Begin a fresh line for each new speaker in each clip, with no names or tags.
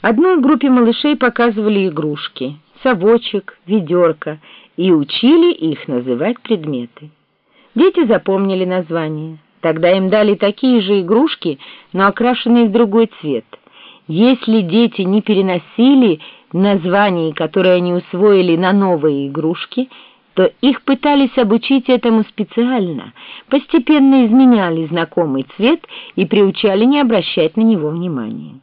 Одной группе малышей показывали игрушки, совочек, ведерко, и учили их называть предметы. Дети запомнили названия. Тогда им дали такие же игрушки, но окрашенные в другой цвет. Если дети не переносили названий, которые они усвоили на новые игрушки, то их пытались обучить этому специально, постепенно изменяли знакомый цвет и приучали не обращать на него внимания.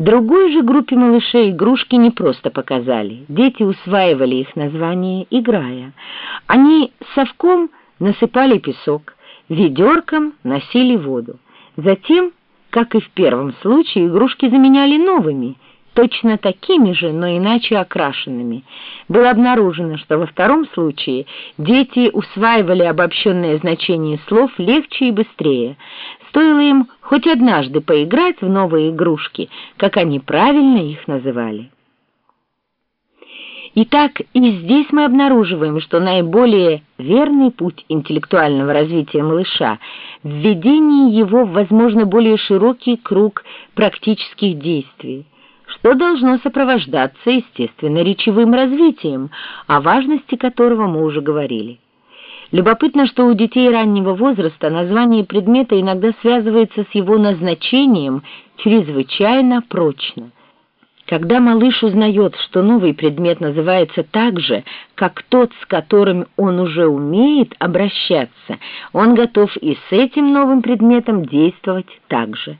Другой же группе малышей игрушки не просто показали. Дети усваивали их название, играя. Они совком насыпали песок, ведерком носили воду. Затем, как и в первом случае, игрушки заменяли новыми, точно такими же, но иначе окрашенными. Было обнаружено, что во втором случае дети усваивали обобщенное значение слов легче и быстрее. Стоило им хоть однажды поиграть в новые игрушки, как они правильно их называли. Итак, и здесь мы обнаруживаем, что наиболее верный путь интеллектуального развития малыша – введение его в, возможно, более широкий круг практических действий, что должно сопровождаться, естественно, речевым развитием, о важности которого мы уже говорили. Любопытно, что у детей раннего возраста название предмета иногда связывается с его назначением чрезвычайно прочно. Когда малыш узнает, что новый предмет называется так же, как тот, с которым он уже умеет обращаться, он готов и с этим новым предметом действовать так же.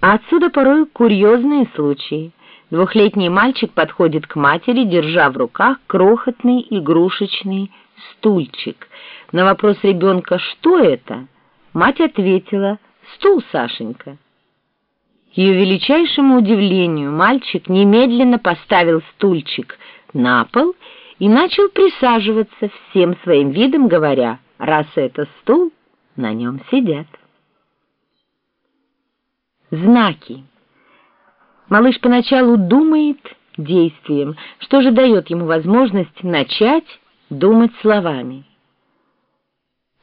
А отсюда порой курьезные случаи. Двухлетний мальчик подходит к матери, держа в руках крохотный игрушечный стульчик. На вопрос ребенка «Что это?» мать ответила «Стул, Сашенька». К ее величайшему удивлению мальчик немедленно поставил стульчик на пол и начал присаживаться всем своим видом, говоря «Раз это стул, на нем сидят». Знаки. Малыш поначалу думает действием, что же дает ему возможность начать думать словами.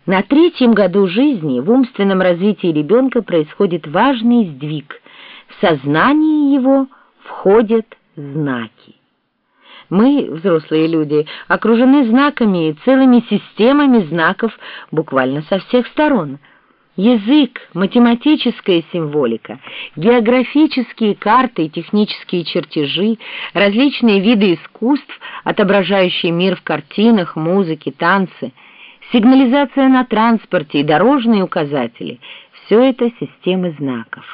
На третьем году жизни в умственном развитии ребенка происходит важный сдвиг. В сознание его входят знаки. Мы, взрослые люди, окружены знаками и целыми системами знаков буквально со всех сторон – Язык, математическая символика, географические карты и технические чертежи, различные виды искусств, отображающие мир в картинах, музыке, танце, сигнализация на транспорте и дорожные указатели — все это системы знаков.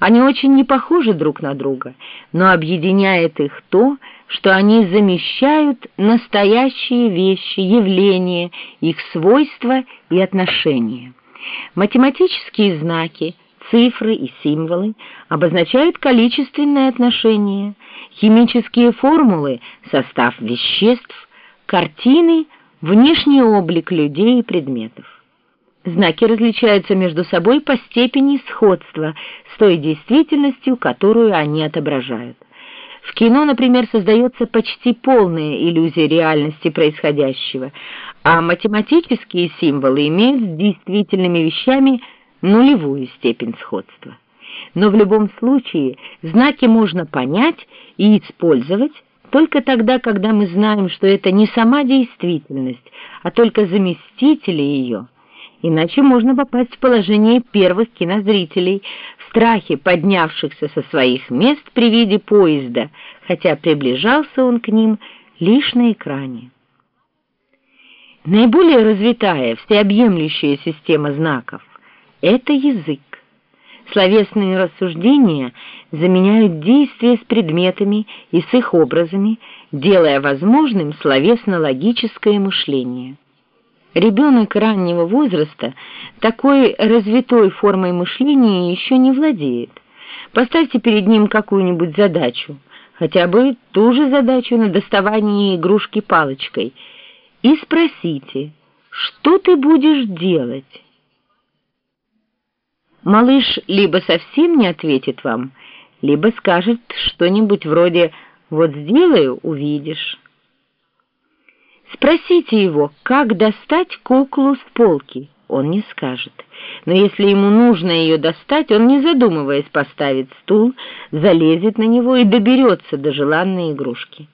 Они очень не похожи друг на друга, но объединяет их то, что они замещают настоящие вещи, явления, их свойства и отношения. Математические знаки, цифры и символы обозначают количественные отношения, химические формулы — состав веществ, картины — внешний облик людей и предметов. Знаки различаются между собой по степени сходства с той действительностью, которую они отображают. В кино, например, создается почти полная иллюзия реальности происходящего, а математические символы имеют с действительными вещами нулевую степень сходства. Но в любом случае знаки можно понять и использовать только тогда, когда мы знаем, что это не сама действительность, а только заместители ее. Иначе можно попасть в положение первых кинозрителей, в страхе поднявшихся со своих мест при виде поезда, хотя приближался он к ним лишь на экране. Наиболее развитая, всеобъемлющая система знаков — это язык. Словесные рассуждения заменяют действия с предметами и с их образами, делая возможным словесно-логическое мышление. Ребенок раннего возраста такой развитой формой мышления еще не владеет. Поставьте перед ним какую-нибудь задачу, хотя бы ту же задачу на доставание игрушки палочкой — и спросите, что ты будешь делать? Малыш либо совсем не ответит вам, либо скажет что-нибудь вроде «вот сделаю, увидишь». Спросите его, как достать куклу с полки. он не скажет. Но если ему нужно ее достать, он, не задумываясь, поставит стул, залезет на него и доберется до желанной игрушки.